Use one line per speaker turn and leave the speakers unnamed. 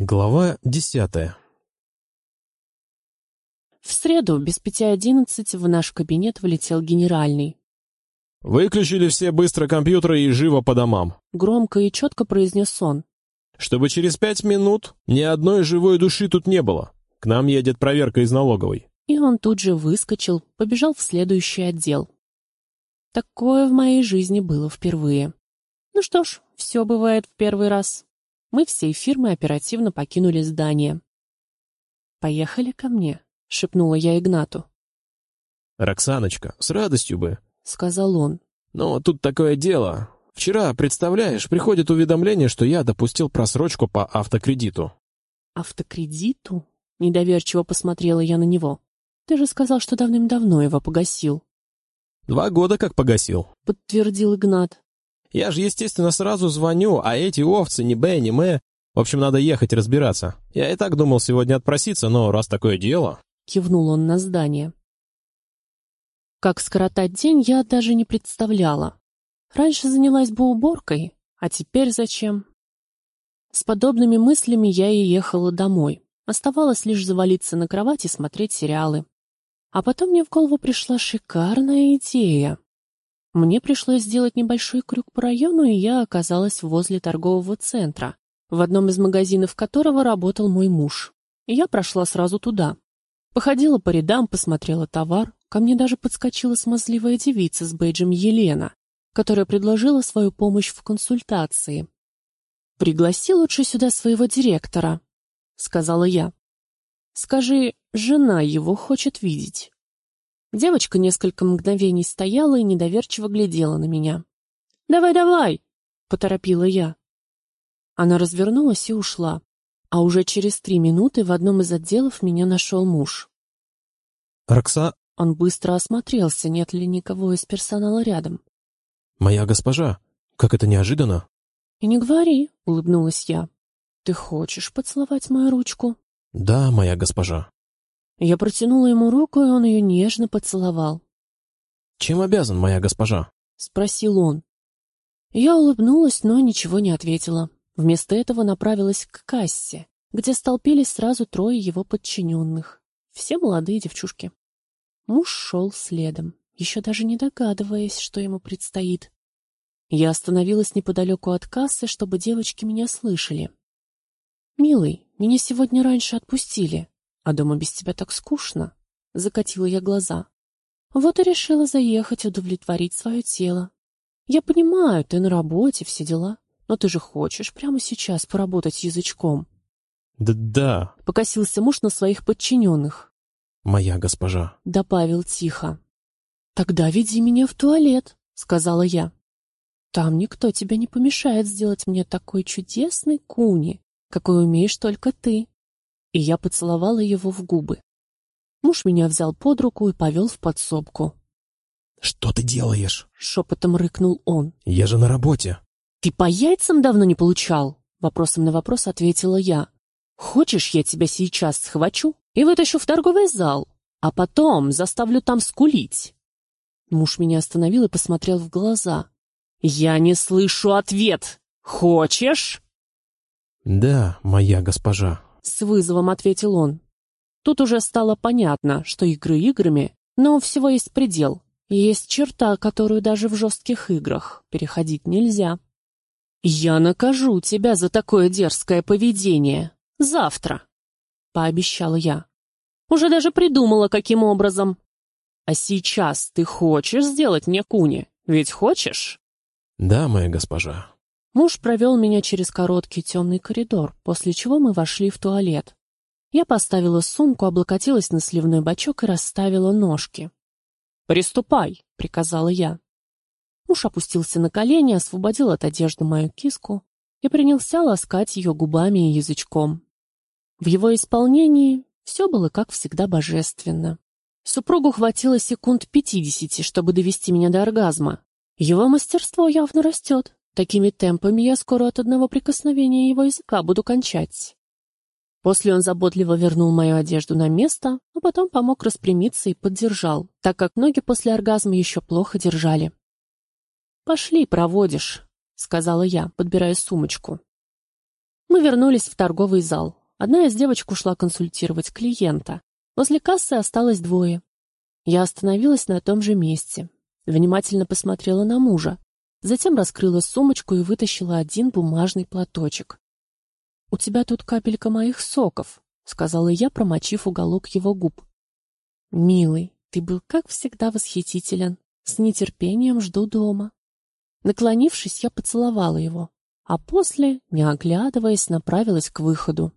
Глава десятая
В среду без пяти одиннадцать в наш кабинет влетел генеральный.
«Выключили все быстро компьютеры и живо по домам»,
Громко и четко произнес он.
«чтобы через пять минут ни одной живой души тут не было. К нам едет проверка из налоговой».
И он тут же выскочил, побежал в следующий отдел. Такое в моей жизни было впервые. Ну что ж, все бывает в первый раз. Мы всей фирмой оперативно покинули здание. «Поехали ко мне», — шепнула я Игнату.
«Роксаночка, с радостью бы», —
сказал он.
«Но тут такое дело. Вчера, представляешь, приходит уведомление, что я допустил просрочку по автокредиту».
«Автокредиту?» — недоверчиво посмотрела я на него. «Ты же сказал, что давным-давно его погасил».
«Два года как погасил», —
подтвердил Игнат.
Я же, естественно, сразу звоню, а эти овцы ни Б, ни М. В общем, надо ехать разбираться. Я и так думал сегодня отпроситься, но раз такое дело...»
Кивнул он на здание. Как скоротать день, я даже не представляла. Раньше занялась бы уборкой, а теперь зачем? С подобными мыслями я и ехала домой. Оставалось лишь завалиться на кровать и смотреть сериалы. А потом мне в голову пришла шикарная идея. Мне пришлось сделать небольшой крюк по району, и я оказалась возле торгового центра, в одном из магазинов которого работал мой муж. Я прошла сразу туда. Походила по рядам, посмотрела товар. Ко мне даже подскочила смазливая девица с бейджем Елена, которая предложила свою помощь в консультации. «Пригласи лучше сюда своего директора», — сказала я. «Скажи, жена его хочет видеть». Девочка несколько мгновений стояла и недоверчиво глядела на меня. «Давай, давай!» — поторопила я. Она развернулась и ушла. А уже через три минуты в одном из отделов меня нашел муж.
«Рокса...»
Он быстро осмотрелся, нет ли никого из персонала рядом.
«Моя госпожа, как это неожиданно!»
«И не говори», — улыбнулась я. «Ты хочешь поцеловать мою ручку?»
«Да, моя госпожа».
Я протянула ему руку, и он ее нежно поцеловал.
«Чем обязан, моя госпожа?»
— спросил он. Я улыбнулась, но ничего не ответила. Вместо этого направилась к кассе, где столпились сразу трое его подчиненных. Все молодые девчушки. Муж шел следом, еще даже не догадываясь, что ему предстоит. Я остановилась неподалеку от кассы, чтобы девочки меня слышали. «Милый, меня сегодня раньше отпустили. А дома без тебя так скучно. Закатила я глаза. Вот и решила заехать удовлетворить свое тело. Я понимаю, ты на работе, все дела. Но ты же хочешь прямо сейчас поработать язычком.
Да-да.
Покосился муж на своих подчиненных.
Моя госпожа.
Добавил тихо. Тогда веди меня в туалет, сказала я. Там никто тебе не помешает сделать мне такой чудесный куни, какой умеешь только ты и я поцеловала его в губы. Муж меня взял под руку и повел в подсобку.
«Что ты делаешь?»
— шепотом рыкнул он.
«Я же на работе».
«Ты по яйцам давно не получал?» — вопросом на вопрос ответила я. «Хочешь, я тебя сейчас схвачу и вытащу в торговый зал, а потом заставлю там скулить?» Муж меня остановил и посмотрел в глаза. «Я не слышу ответ. Хочешь?»
«Да, моя госпожа»,
с вызовом ответил он. Тут уже стало понятно, что игры играми, но у всего есть предел. Есть черта, которую даже в жестких играх переходить нельзя. «Я накажу тебя за такое дерзкое поведение. Завтра», — пообещала я. «Уже даже придумала, каким образом. А сейчас ты хочешь сделать мне куни? Ведь хочешь?»
«Да, моя госпожа»,
Муж провел меня через короткий темный коридор, после чего мы вошли в туалет. Я поставила сумку, облокотилась на сливной бачок и расставила ножки. «Приступай!» — приказала я. Муж опустился на колени, освободил от одежды мою киску и принялся ласкать ее губами и язычком. В его исполнении все было, как всегда, божественно. Супругу хватило секунд пятидесяти, чтобы довести меня до оргазма. Его мастерство явно растет. Такими темпами я скоро от одного прикосновения его языка буду кончать. После он заботливо вернул мою одежду на место, а потом помог распрямиться и поддержал, так как ноги после оргазма еще плохо держали. «Пошли, проводишь», — сказала я, подбирая сумочку. Мы вернулись в торговый зал. Одна из девочек ушла консультировать клиента. Возле кассы осталось двое. Я остановилась на том же месте. Внимательно посмотрела на мужа. Затем раскрыла сумочку и вытащила один бумажный платочек. «У тебя тут капелька моих соков», — сказала я, промочив уголок его губ. «Милый, ты был, как всегда, восхитителен. С нетерпением жду дома». Наклонившись, я поцеловала его, а после, не оглядываясь, направилась к выходу.